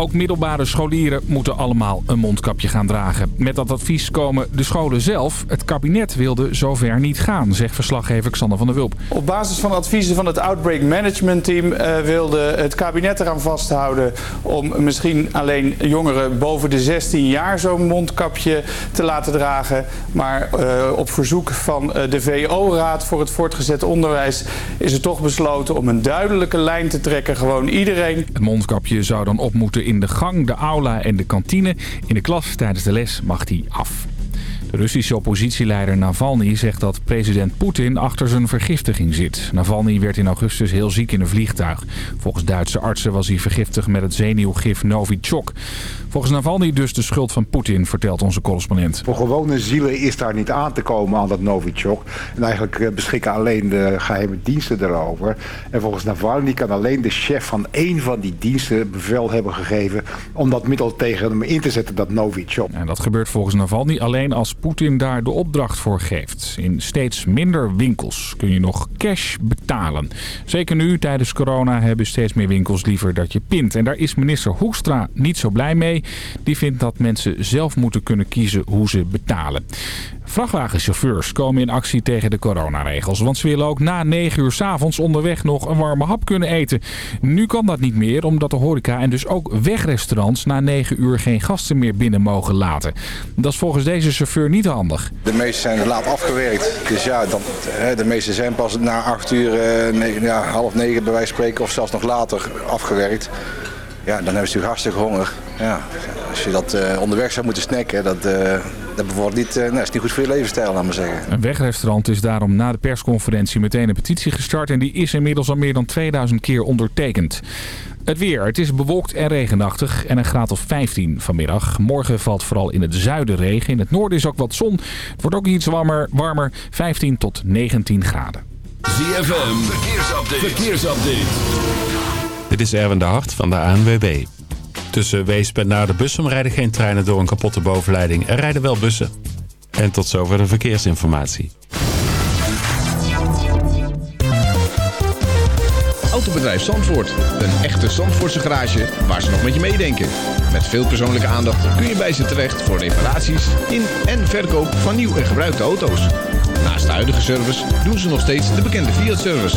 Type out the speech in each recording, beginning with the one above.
Ook middelbare scholieren moeten allemaal een mondkapje gaan dragen. Met dat advies komen de scholen zelf. Het kabinet wilde zover niet gaan, zegt verslaggever Xander van der Wulp. Op basis van adviezen van het Outbreak Management Team uh, wilde het kabinet eraan vasthouden om misschien alleen jongeren boven de 16 jaar zo'n mondkapje te laten dragen. Maar uh, op verzoek van uh, de VO-raad voor het voortgezet onderwijs is er toch besloten om een duidelijke lijn te trekken. Gewoon iedereen. Het mondkapje zou dan op moeten in de gang, de aula en de kantine. In de klas tijdens de les mag die af. De Russische oppositieleider Navalny zegt dat president Poetin achter zijn vergiftiging zit. Navalny werd in augustus heel ziek in een vliegtuig. Volgens Duitse artsen was hij vergiftigd met het zenuwgif Novichok. Volgens Navalny dus de schuld van Poetin, vertelt onze correspondent. Voor gewone zielen is daar niet aan te komen aan dat Novichok. En eigenlijk beschikken alleen de geheime diensten erover. En volgens Navalny kan alleen de chef van één van die diensten bevel hebben gegeven... om dat middel tegen hem in te zetten, dat Novichok. En dat gebeurt volgens Navalny alleen als Poetin daar de opdracht voor geeft. In steeds minder winkels kun je nog cash betalen. Zeker nu, tijdens corona, hebben steeds meer winkels liever dat je pint. En daar is minister Hoekstra niet zo blij mee. Die vindt dat mensen zelf moeten kunnen kiezen hoe ze betalen. Vrachtwagenchauffeurs komen in actie tegen de coronaregels. Want ze willen ook na 9 uur s avonds onderweg nog een warme hap kunnen eten. Nu kan dat niet meer omdat de horeca en dus ook wegrestaurants na 9 uur geen gasten meer binnen mogen laten. Dat is volgens deze chauffeur niet handig. De meeste zijn laat afgewerkt. Dus ja, dan, de meeste zijn pas na 8 uur, ja, half 9 bij wijze van spreken of zelfs nog later afgewerkt. Ja, dan hebben ze natuurlijk hartstikke honger. Ja, als je dat uh, onderweg zou moeten snacken, dat, uh, dat bijvoorbeeld niet, uh, nou, is niet goed voor je levensstijl, laat maar zeggen. Een wegrestaurant is daarom na de persconferentie meteen een petitie gestart en die is inmiddels al meer dan 2000 keer ondertekend. Het weer. Het is bewolkt en regenachtig en een graad of 15 vanmiddag. Morgen valt vooral in het zuiden regen. In het noorden is ook wat zon. Het wordt ook iets warmer, warmer 15 tot 19 graden. ZFM, verkeersupdate. verkeersupdate. Dit is Erwin de Hart van de ANWB. Tussen Weesp en naar de Bussum rijden geen treinen door een kapotte bovenleiding. Er rijden wel bussen. En tot zover de verkeersinformatie. Autobedrijf Zandvoort. Een echte Zandvoortse garage waar ze nog met je meedenken. Met veel persoonlijke aandacht kun je bij ze terecht voor reparaties in en verkoop van nieuw en gebruikte auto's. Naast de huidige service doen ze nog steeds de bekende Fiat-service.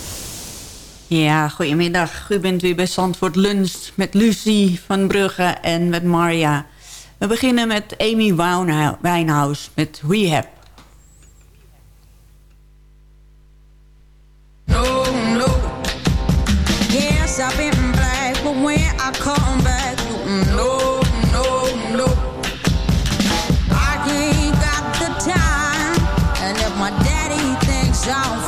Ja, goedemiddag. U bent weer bij Zandvoort Lunch met Lucie van Brugge en met Marja. We beginnen met Amy Winehouse met Rehab. No, no. Yes, I've been black, but when I come back, no, no, no. I ain't got the time, and if my daddy thinks I'm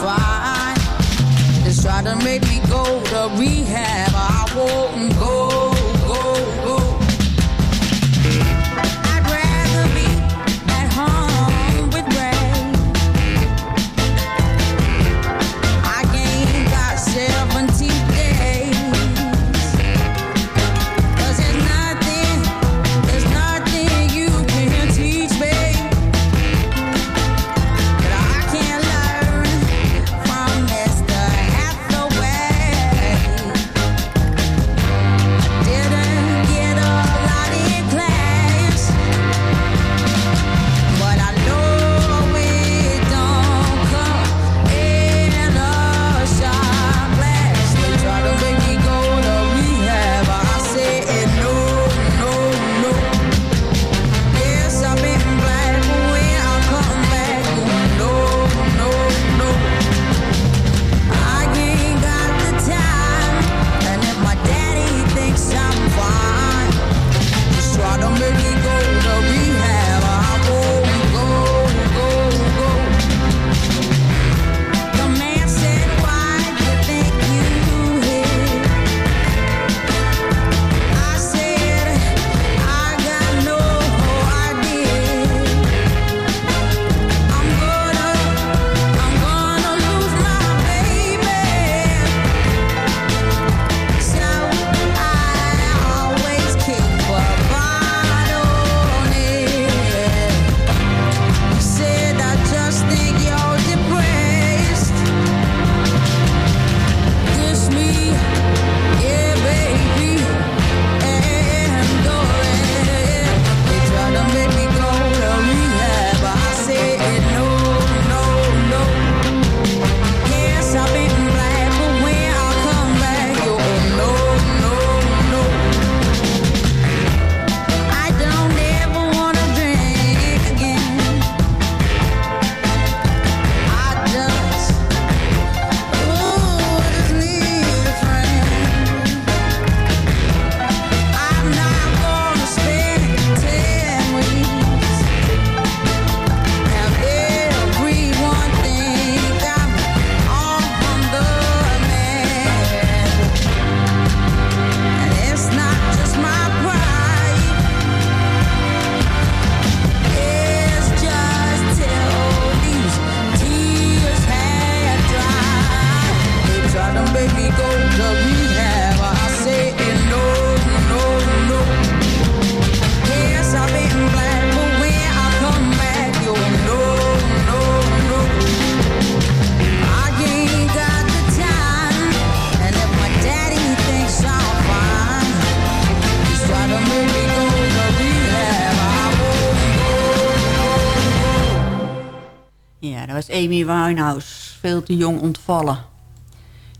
Winehouse. Veel te jong ontvallen.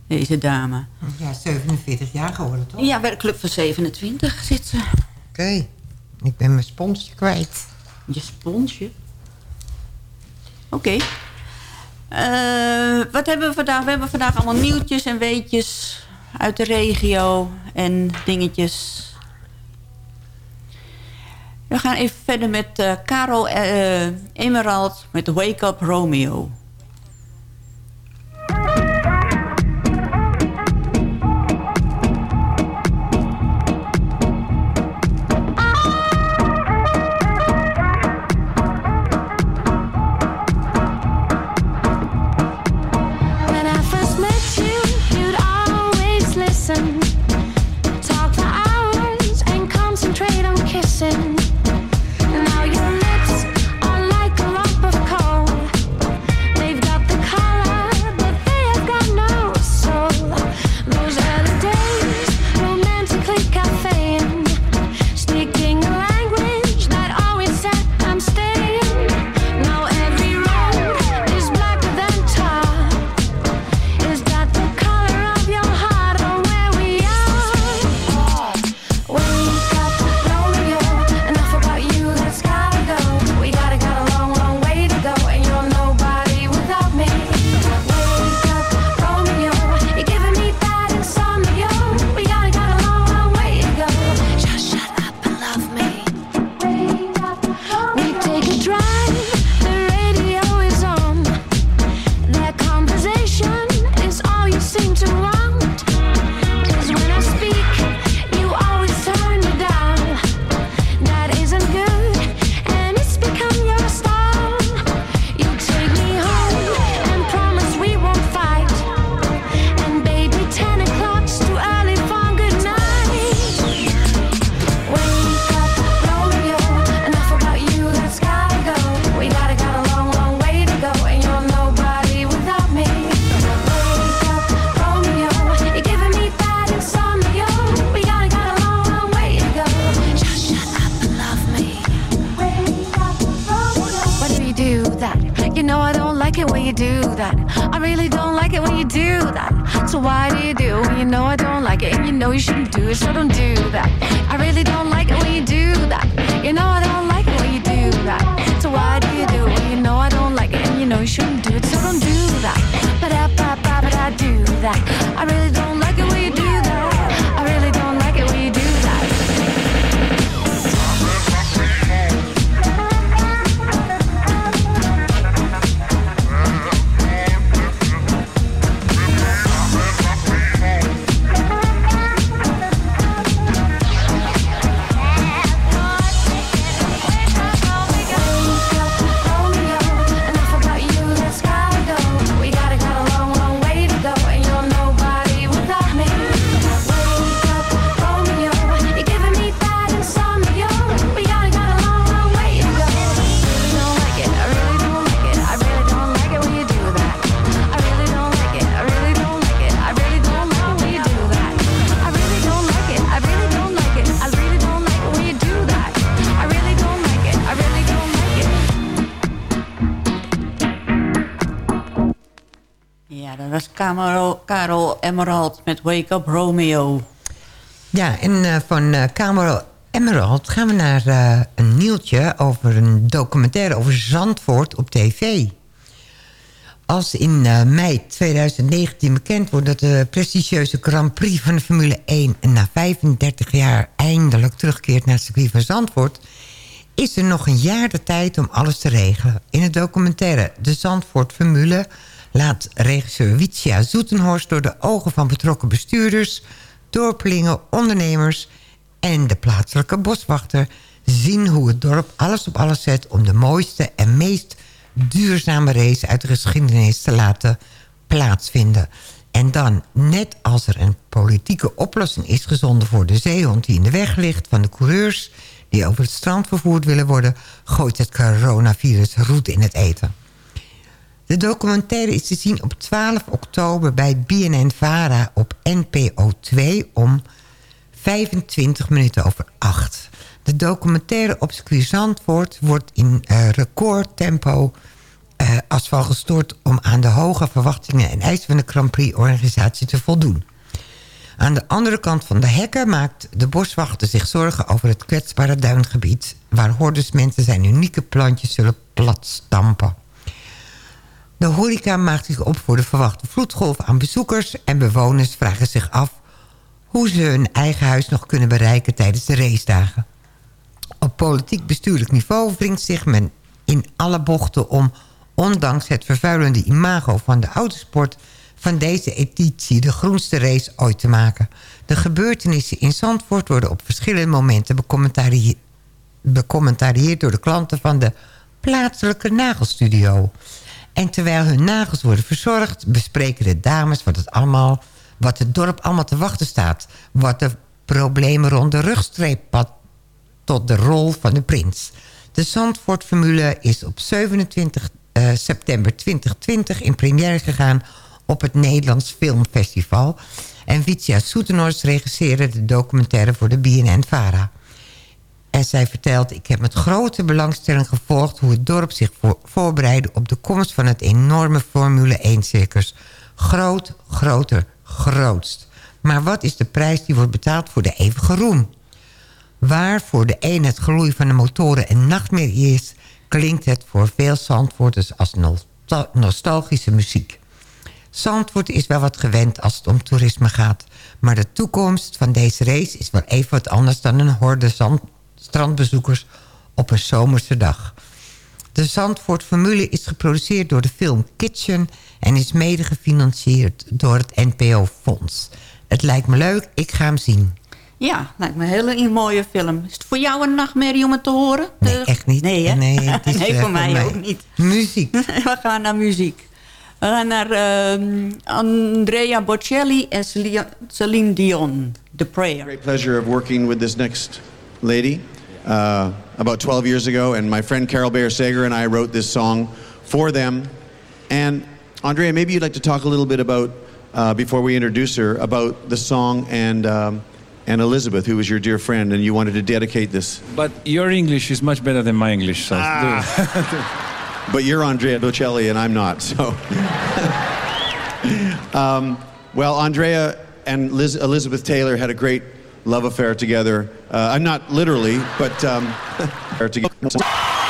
Deze dame. Ja, 47 jaar geworden toch? Ja, bij de club van 27 zit ze. Oké, ik ben mijn sponsje kwijt. Je sponsje? Oké. Eh, wat hebben we vandaag? We hebben vandaag allemaal nieuwtjes en weetjes uit de regio en dingetjes. We gaan even verder met uh, Karel eh, Emerald met Wake Up Romeo. wish I don't do that. I really don't Wake Up Romeo. Ja, en eh, van uh, Emerald gaan we naar eh, een nieuwtje over een documentaire over Zandvoort op tv. Als in mei 2019 bekend wordt dat de prestigieuze Grand Prix van de Formule 1... na 35 jaar eindelijk terugkeert naar het circuit van Zandvoort... is er nog een jaar de tijd om alles te regelen. In het documentaire De Zandvoort Formule laat regisseur Wietja Zoetenhorst door de ogen van betrokken bestuurders... dorpelingen, ondernemers en de plaatselijke boswachter... zien hoe het dorp alles op alles zet om de mooiste en meest duurzame race... uit de geschiedenis te laten plaatsvinden. En dan, net als er een politieke oplossing is gezonden voor de zeehond... die in de weg ligt van de coureurs die over het strand vervoerd willen worden... gooit het coronavirus roet in het eten. De documentaire is te zien op 12 oktober bij BNN-VARA op NPO 2 om 25 minuten over 8. De documentaire op Zandvoort wordt in eh, recordtempo eh, uh, gestoord om aan de hoge verwachtingen en eisen van de Grand Prix-organisatie te voldoen. Aan de andere kant van de hekken maakt de boswachter zich zorgen over het kwetsbare duingebied... waar hordes mensen zijn unieke plantjes zullen platstampen. De horeca maakt zich op voor de verwachte vloedgolf aan bezoekers... en bewoners vragen zich af hoe ze hun eigen huis nog kunnen bereiken tijdens de racedagen. Op politiek-bestuurlijk niveau wringt zich men in alle bochten om... ondanks het vervuilende imago van de autosport... van deze editie de groenste race ooit te maken. De gebeurtenissen in Zandvoort worden op verschillende momenten... becommentari- becommentarieerd door de klanten van de plaatselijke nagelstudio. En terwijl hun nagels worden verzorgd... bespreken de dames wat het, allemaal, wat het dorp allemaal te wachten staat. Wat de problemen rond de rugstreeppad tot de rol van de prins. De Zandvoort-formule is op 27 eh, september 2020 in première gegaan... op het Nederlands Filmfestival. En Witia Soetenhorst regisseerde de documentaire voor de BNN-VARA. En zij vertelt, ik heb met grote belangstelling gevolgd... hoe het dorp zich voor, voorbereidde op de komst van het enorme Formule 1-circus. Groot, groter, grootst. Maar wat is de prijs die wordt betaald voor de eeuwige roem? Waar voor de een het gloei van de motoren een nachtmerrie is... klinkt het voor veel Zandvoorters als nostal- nostalgische muziek. Zandvoort is wel wat gewend als het om toerisme gaat. Maar de toekomst van deze race is wel even wat anders dan een horde zand- strandbezoekers op een zomerse dag. De Zandvoort Formule is geproduceerd door de film Kitchen... en is mede gefinancierd door het NPO-fonds. Het lijkt me leuk, ik ga hem zien. Ja, lijkt me een hele mooie film. Is het voor jou een nachtmerrie om het te horen? Nee, De- echt niet. Nee, hè? Nee, het is, nee, eh, voor voor mij mij. ook niet. Muziek. We gaan naar muziek. We gaan naar ehm, Andrea Bocelli en Celine- Celine Dion. The Prayer. Great pleasure of working with this next lady. Uh, about 12 years ago, and my friend Carol Bayer Sager and I wrote this song for them. And Andrea, maybe you'd like to talk a little bit about, uh, before we introduce her, about the song and um, and Elizabeth, who was your dear friend, and you wanted to dedicate this. But your English is much better than my English. So But you're Andrea Bocelli, and I'm not. So, um, well, Andrea and Liz- Elizabeth Taylor had a great love affair together. Uh, I'm not literally, but um,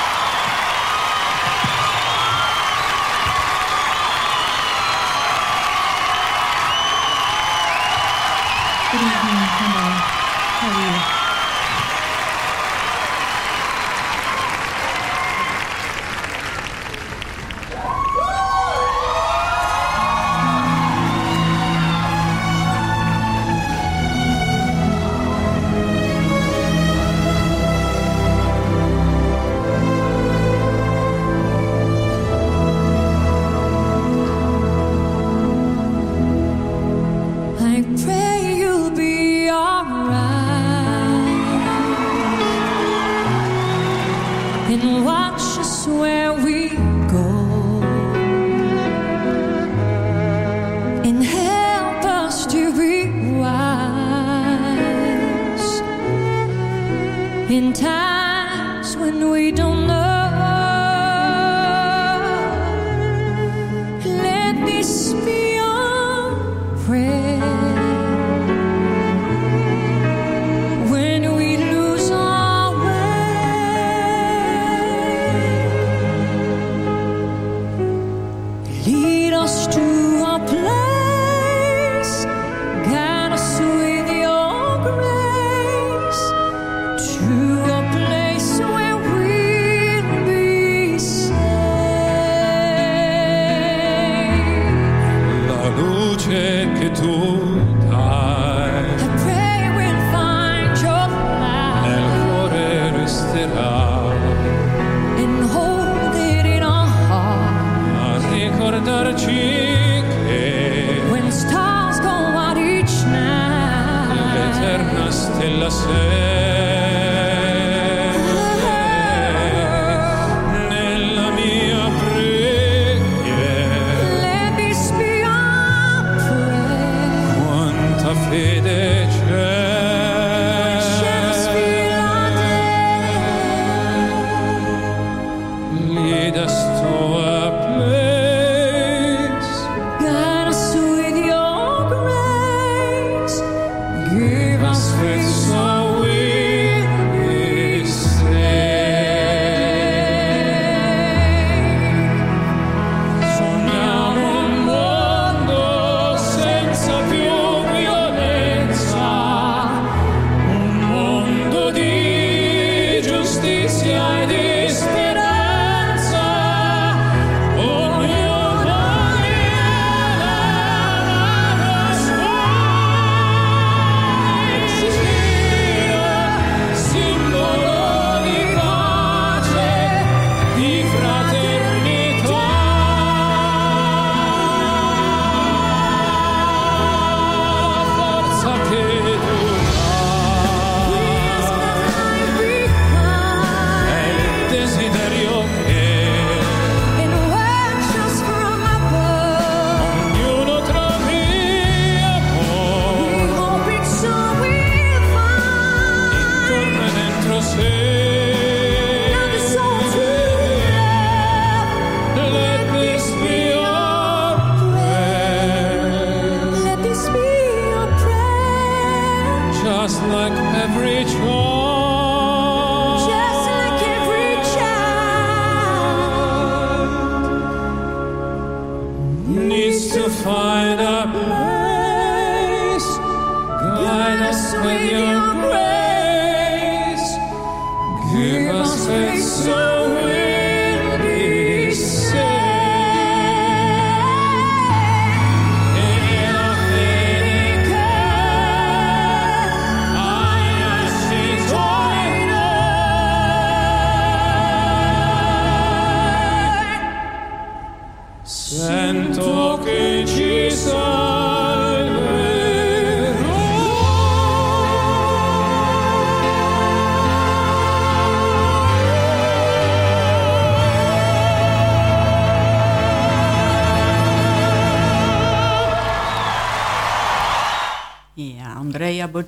When stars go out each night, stella sei.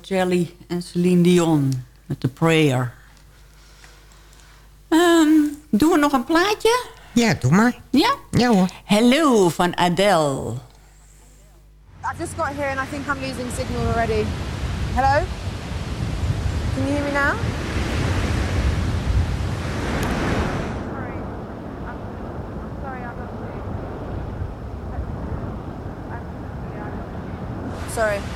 Bocelli en Celine Dion met The Prayer. Ehm, doen we nog een plaatje? Ja, doe maar. Ja? Ja hoor. Hello van Adele. I've just got here and I think I'm losing signal already. Hello? Can you hear me now? Sorry.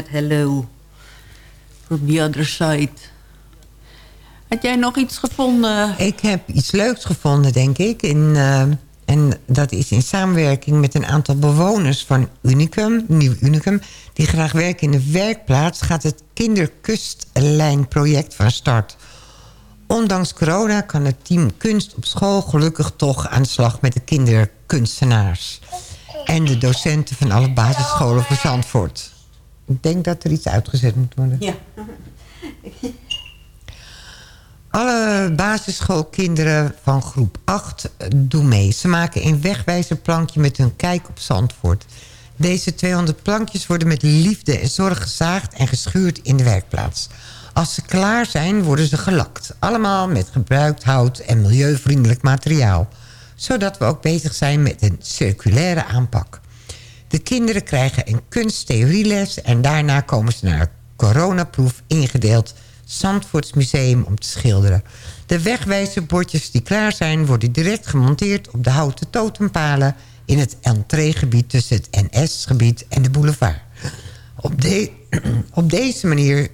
met Hello. From the other side. Had jij nog iets gevonden? Ik heb iets leuks gevonden, denk ik. In, eh, en dat is in samenwerking met een aantal bewoners van Unicum, Nieuw Unicum... die graag werken in de werkplaats... gaat het Kinderkustlijnproject van start. Ondanks corona kan het team kunst op school gelukkig toch aan de slag... met de kinderkunstenaars. En de docenten van alle basisscholen van Zandvoort. Ik denk dat er iets uitgezet moet worden. Ja. Alle basisschoolkinderen van groep 8 doen mee. Ze maken een wegwijzerplankje met hun kijk op Zandvoort. Deze 200 plankjes worden met liefde en zorg gezaagd en geschuurd in de werkplaats. Als ze klaar zijn, worden ze gelakt. Allemaal met gebruikt hout en milieuvriendelijk materiaal. Zodat we ook bezig zijn met een circulaire aanpak. De kinderen krijgen een kunsttheorieles... en daarna komen ze naar een coronaproef ingedeeld... Zandvoorts Museum om te schilderen. De wegwijzerbordjes die klaar zijn... worden direct gemonteerd op de houten totempalen... in het entreegebied tussen het NS-gebied en de boulevard. Op, op deze manier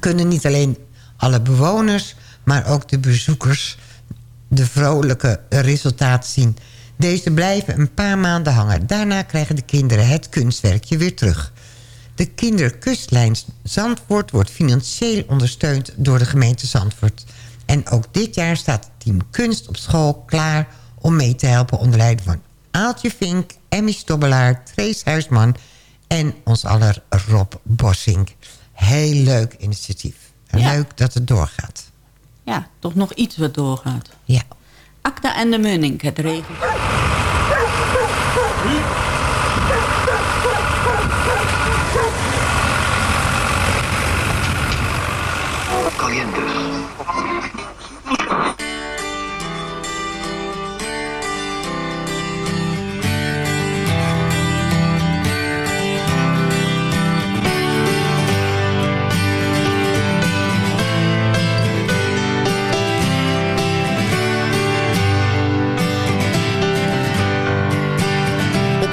kunnen niet alleen alle bewoners... maar ook de bezoekers de vrolijke resultaat zien. Deze blijven een paar maanden hangen. Daarna krijgen de kinderen het kunstwerkje weer terug. De kinderkustlijn Zandvoort wordt financieel ondersteund door de gemeente Zandvoort. En ook dit jaar staat het team Kunst op school klaar om mee te helpen onder leiding van Aaltje Vink, Emmy Stobbelaar, Trace Huisman en ons aller Rob Bossink. Heel leuk initiatief. Ja. leuk dat het doorgaat. Ja, toch nog iets wat doorgaat. Ja. Acta en de Munning, het regent. Op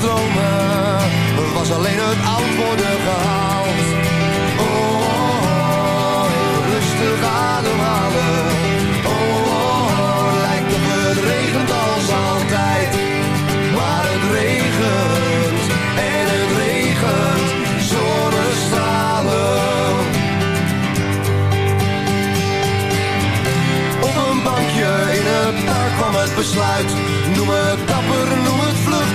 Stromen was alleen het oud worden gehaald. Oh, oh, oh, rustig ademhalen. Oh, oh, lijkt het regent als altijd. Maar het regent en het regent zonnestralen. Op een bankje in het park kwam het besluit. Noem het dapper, noem het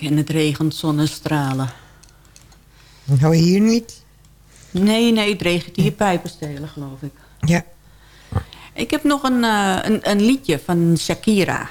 En het regent zonnestralen. Nou, hier niet? Nee, nee, het regent hier pijpenstelen, geloof ik. Ja. Ik heb nog een, eh, een, een liedje van Shakira.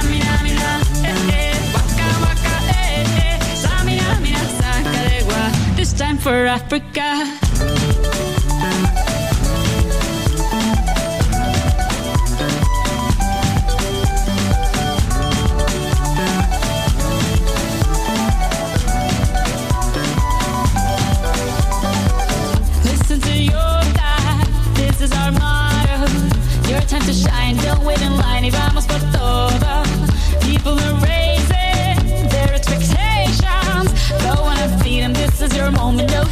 For Africa.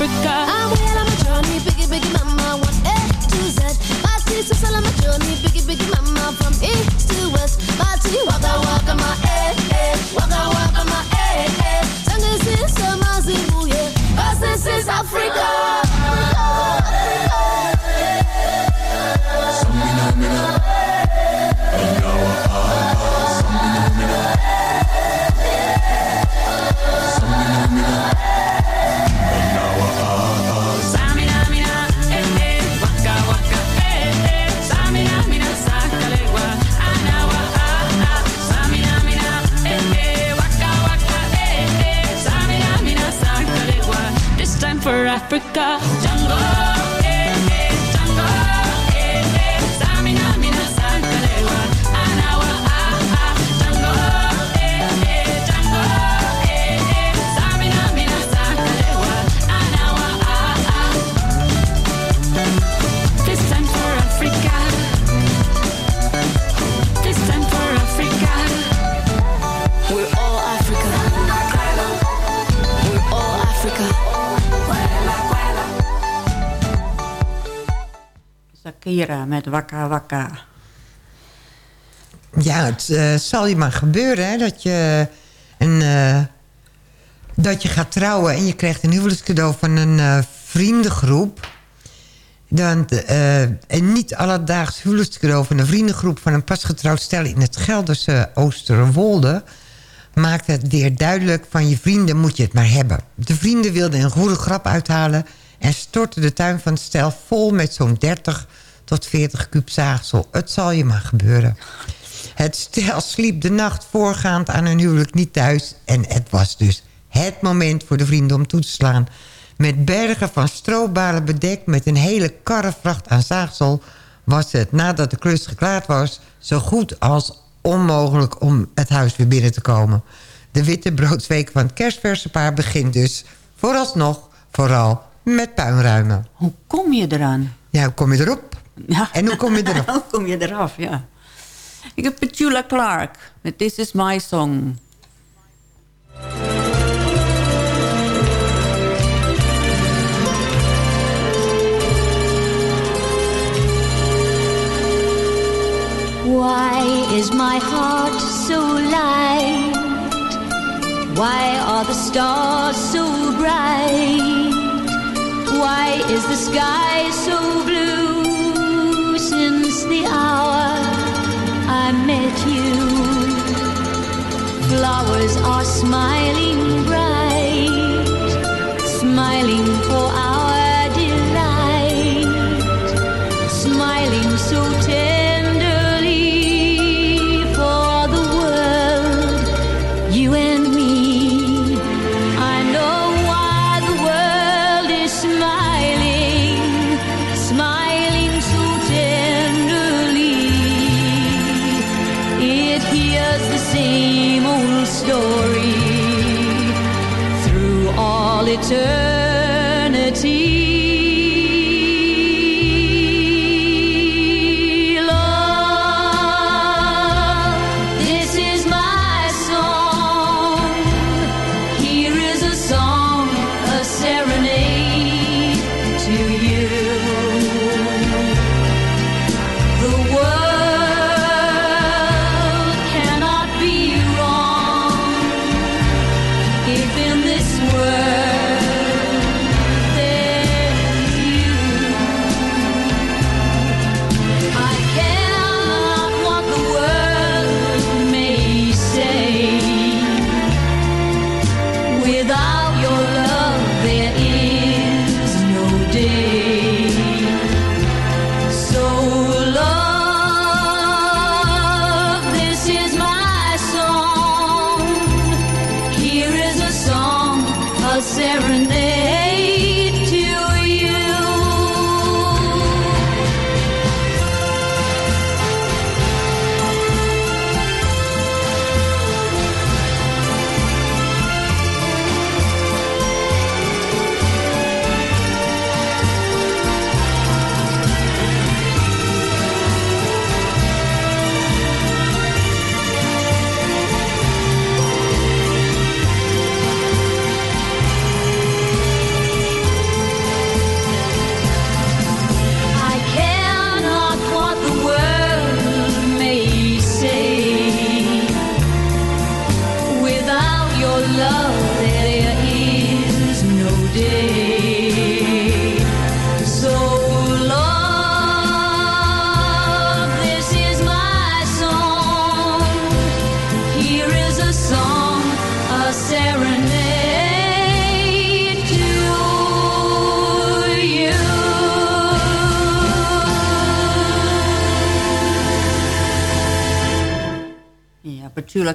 Africa. I'm well on my journey, biggie, biggie, mama, one A to Z. My all on my journey, biggie, biggie, mama, from east to west. My tea, waka, waka, my eh, Africa. Shakira met Waka Waka. Ja, het eh, zal je maar gebeuren, hè, dat je, een, eh, dat je gaat trouwen... en je krijgt een huwelijkscadeau van een eh, vriendengroep. Dan, eh, een niet alledaags huwelijkscadeau van een vriendengroep... van een pasgetrouwd stel in het Gelderse Oosterwolde... maakt het weer duidelijk van je vrienden moet je het maar hebben. De vrienden wilden een goede grap uithalen... en stortten de tuin van het stel vol met zo'n 30 tot 40 kub zaagsel. Het zal je maar gebeuren. Het stel sliep de nacht voorgaand aan hun huwelijk niet thuis... en het was dus het moment voor de vrienden om toe te slaan. Met bergen van stroobalen bedekt met een hele karrevracht aan zaagsel... was het nadat de klus geklaard was zo goed als onmogelijk om het huis weer binnen te komen. De witte broodsweek van het kerstverse paar begint dus vooralsnog vooral met puinruimen. Hoe kom je eraan? Ja, hoe kom je erop? Ja. En hoe kom je eraf? hoe kom je eraf, ja. Ik heb Petula Clark met This Is My Song. Why is my heart so light? Why are the stars so bright? Why is the sky so blue? flowers are smiling bright, smiling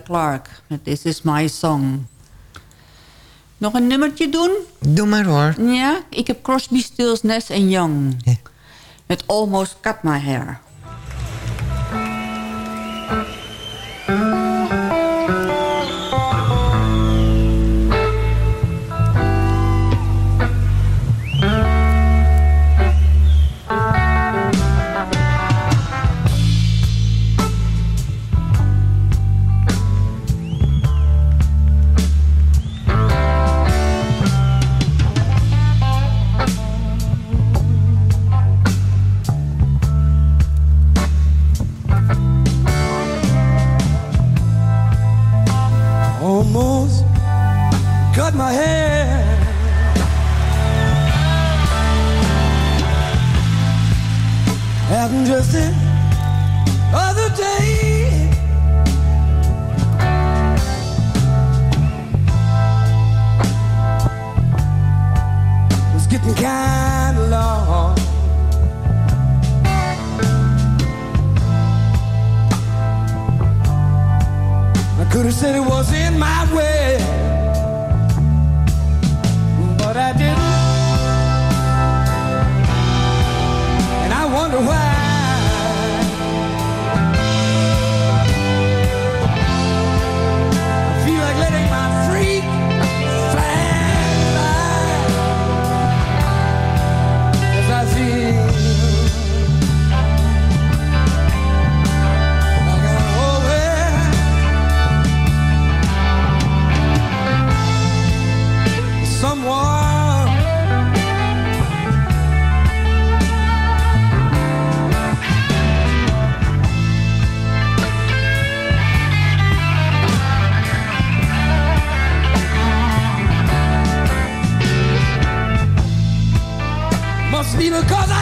Clark. This is my song. Nog een nummertje doen? Doe maar hoor. Ja, ik heb Crosby, Stills, Ness en Young. Ja. Met Almost Cut My Hair. The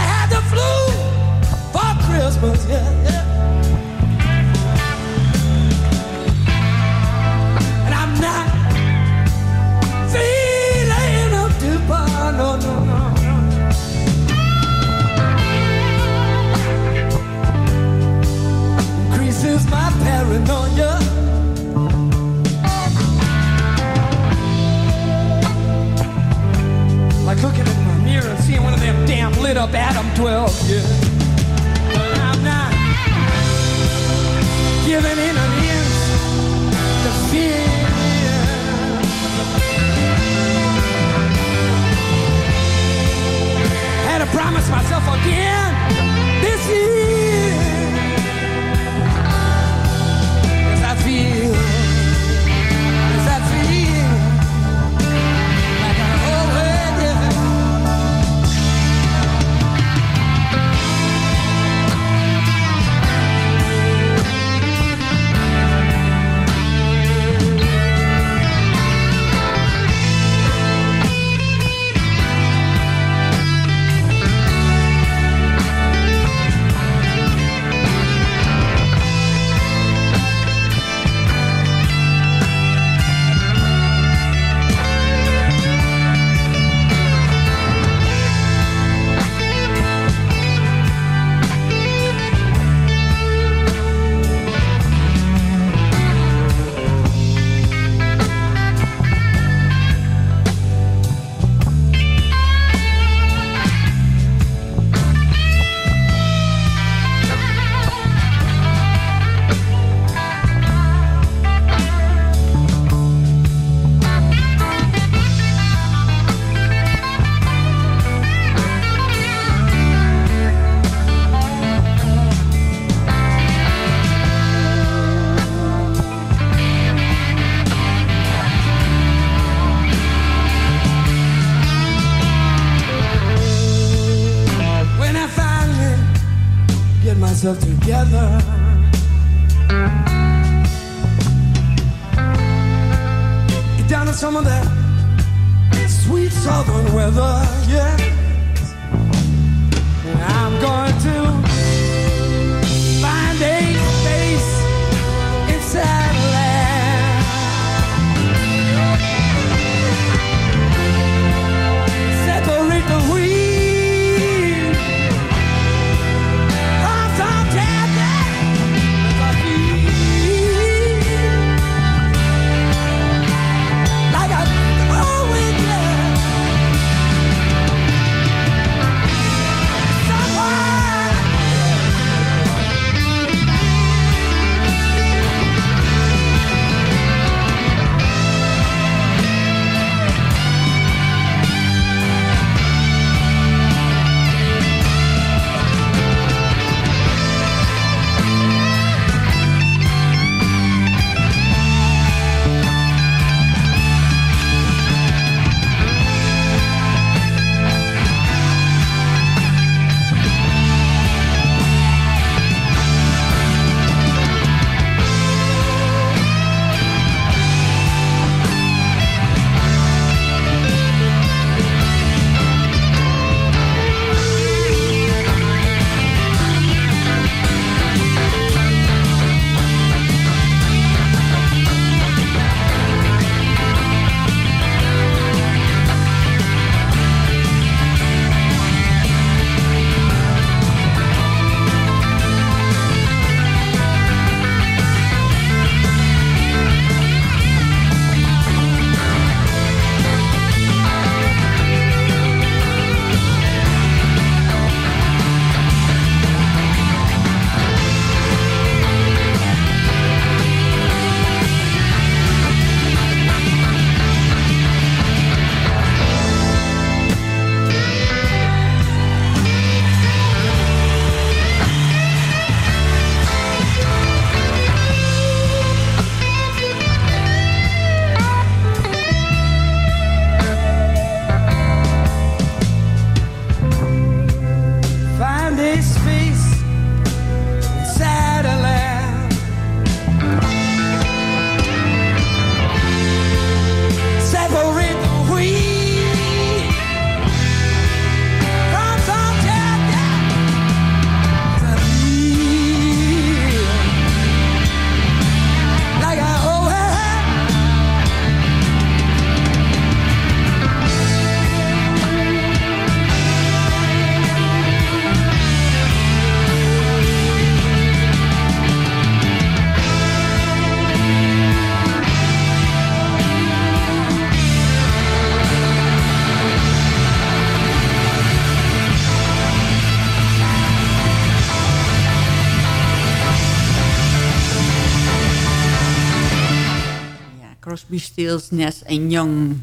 Crosby, en Young.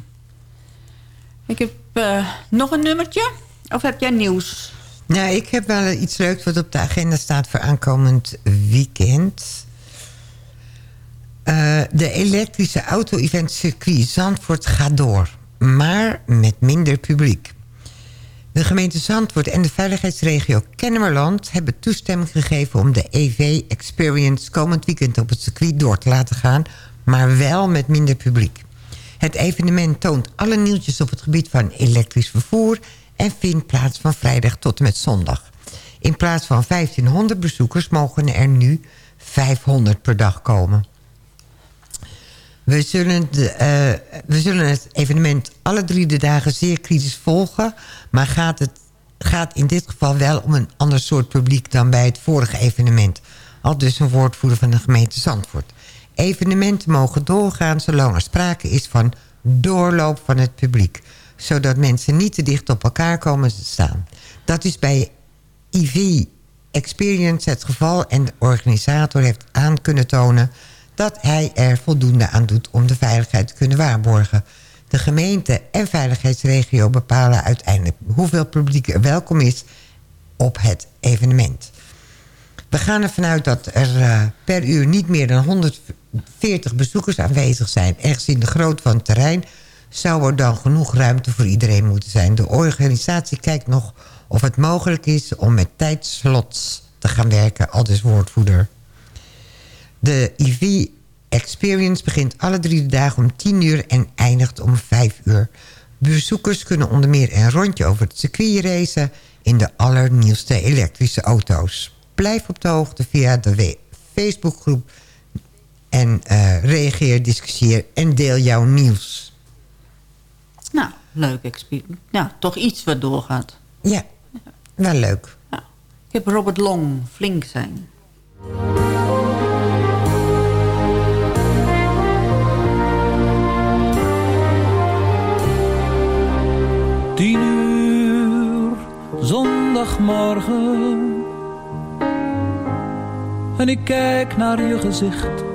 Ik heb eh, nog een nummertje. Of heb jij nieuws? Nou, ik heb wel iets leuks wat op de agenda staat voor aankomend weekend. Eh, de elektrische auto-event circuit Zandvoort gaat door. Maar met minder publiek. De gemeente Zandvoort en de veiligheidsregio Kennemerland... hebben toestemming gegeven om de EV Experience... komend weekend op het circuit door te laten gaan... maar wel met minder publiek. Het evenement toont alle nieuwtjes op het gebied van elektrisch vervoer... en vindt plaats van vrijdag tot en met zondag. In plaats van 1500 bezoekers mogen er nu 500 per dag komen. We zullen, eh, we zullen het evenement alle drie de dagen zeer kritisch volgen... maar gaat het gaat in dit geval wel om een ander soort publiek... dan bij het vorige evenement. Al dus een woordvoerder van de gemeente Zandvoort. Evenementen mogen doorgaan zolang er sprake is van doorloop van het publiek. Zodat mensen niet te dicht op elkaar komen te staan. Dat is bij EV Experience het geval... en de organisator heeft aan kunnen tonen dat hij er voldoende aan doet om de veiligheid te kunnen waarborgen. De gemeente en veiligheidsregio bepalen uiteindelijk hoeveel publiek er welkom is op het evenement. We gaan ervan uit dat er eh, per uur niet meer dan 140 bezoekers aanwezig zijn. Ergens in de grootte van het terrein zou er dan genoeg ruimte voor iedereen moeten zijn. De organisatie kijkt nog of het mogelijk is om met tijdslots te gaan werken, al dus woordvoerder. De EV Experience begint alle drie dagen om 10 uur en eindigt om 5 uur. Bezoekers kunnen onder meer een rondje over het circuit racen... in de allernieuwste elektrische auto's. Blijf op de hoogte via de Facebookgroep... en eh, reageer, discussieer en deel jouw nieuws. Nou, leuk experience. Nou, toch iets wat doorgaat. Ja, wel leuk. Ik heb Robert Long, flink zijn. Tien uur, zondagmorgen. En ik kijk naar je gezicht.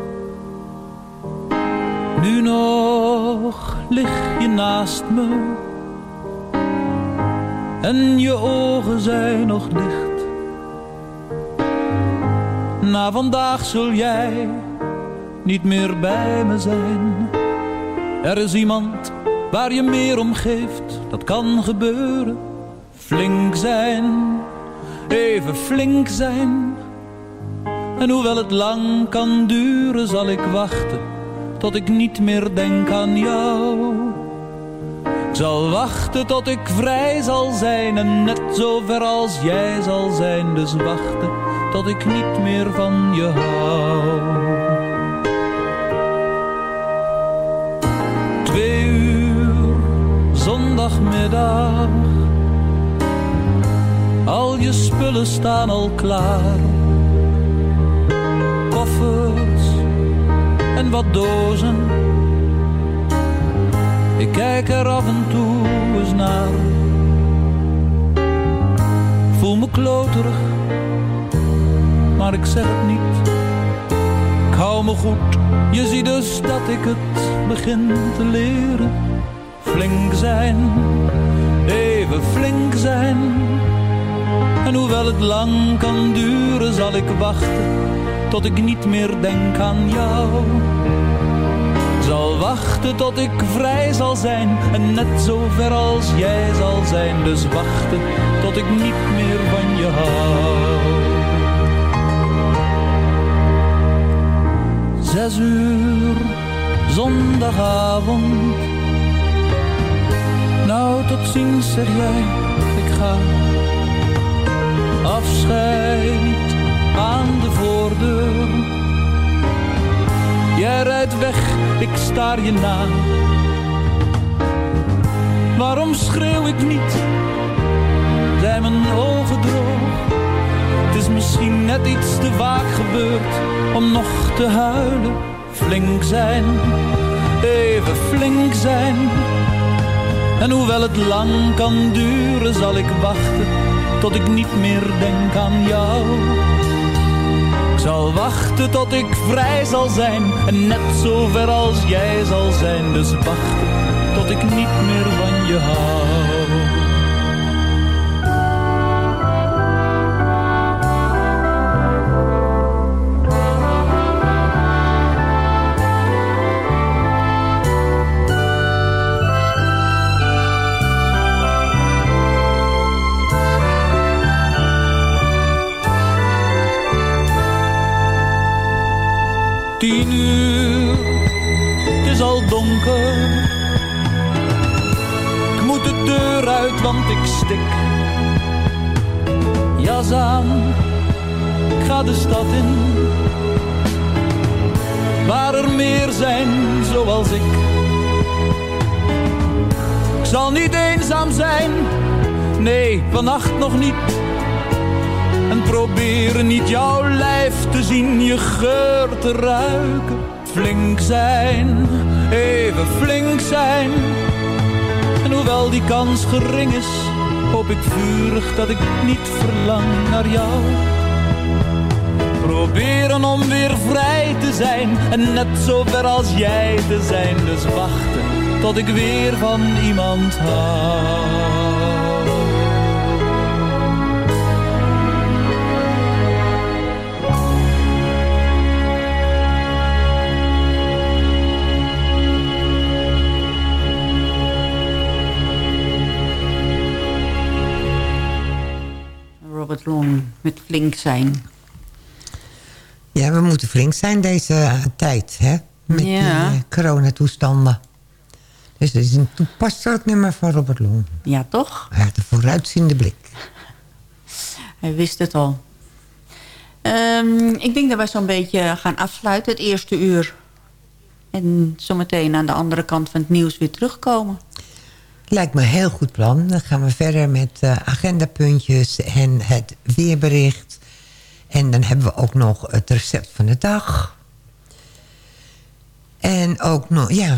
Nu nog lig je naast me. En je ogen zijn nog dicht. Na vandaag zul jij niet meer bij me zijn. Er is iemand waar je meer om geeft, dat kan gebeuren. Flink zijn, even flink zijn. En hoewel het lang kan duren, zal ik wachten tot ik niet meer denk aan jou. Ik zal wachten tot ik vrij zal zijn en net zo ver als jij zal zijn. Dus wachten tot ik niet meer van je hou. Twee uur, zondagmiddag. Al je spullen staan al klaar. Wat dozen. Ik kijk er af en toe eens naar. Voel me kloterig, maar ik zeg het niet. Ik hou me goed, je ziet dus dat ik het begin te leren. Flink zijn, even flink zijn. En hoewel het lang kan duren, zal ik wachten tot ik niet meer denk aan jou. Zal wachten tot ik vrij zal zijn en net zo ver als jij zal zijn. Dus wachten tot ik niet meer van je hou. Zes uur, zondagavond. Nou, tot ziens zeg jij, ik ga. Afscheid aan de voordeur. Jij rijdt weg, ik staar je na. Waarom schreeuw ik niet? Zijn mijn ogen droog? Het is misschien net iets te vaak gebeurd om nog te huilen. Flink zijn, even flink zijn. En hoewel het lang kan duren, zal ik wachten tot ik niet meer denk aan jou. Zal wachten tot ik vrij zal zijn. En net zo ver als jij zal zijn. Dus wachten tot ik niet meer van je hou. Tien uur, het is al donker. Ik moet de deur uit, want ik stik. Jas aan, ik ga de stad in. Waar er meer zijn zoals ik. Ik zal niet eenzaam zijn, nee, vannacht nog niet. En proberen niet jouw lijf te zien, je geur te ruiken. Flink zijn, even flink zijn. En hoewel die kans gering is, hoop ik vurig dat ik niet verlang naar jou. Proberen om weer vrij te zijn en net zo ver als jij te zijn. Dus wachten tot ik weer van iemand hou. Met flink zijn. Ja, we moeten flink zijn deze tijd, hè? Met die eh, coronatoestanden. Dus het is een toepasselijk nummer van Robert Long. Ja, toch? Hij had een vooruitziende blik. Hij wist het al. Ehm, ik denk dat wij zo'n beetje gaan afsluiten, het eerste uur. En zometeen aan de andere kant van het nieuws weer terugkomen. Lijkt me een heel goed plan. Dan gaan we verder met eh, agendapuntjes en het weerbericht. En dan hebben we ook nog het recept van de dag. En ook nog, ja,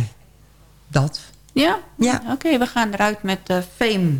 dat. Ja? Ja. Oké, we gaan eruit met eh, Fame.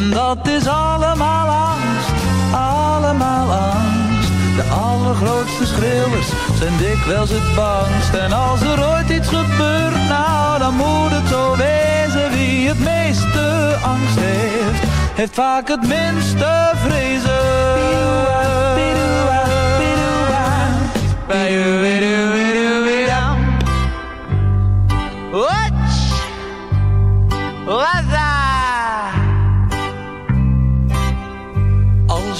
En dat is allemaal angst, allemaal angst. De allergrootste schreeuwers zijn dikwijls het bangst. En als er ooit iets gebeurt, nou dan moet het zo wezen. Wie het meeste angst heeft, heeft vaak het minste vrezen. Bij u, bij? What's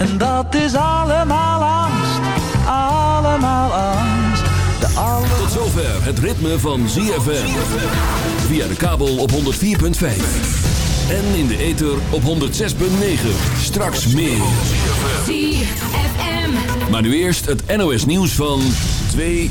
En dat is allemaal angst, allemaal angst. De alle... Tot zover het ritme van ZFM. Via de kabel op 104.5. En in de ether op 106.9. Straks meer. ZFM. Maar nu eerst het NOS nieuws van 2 uur.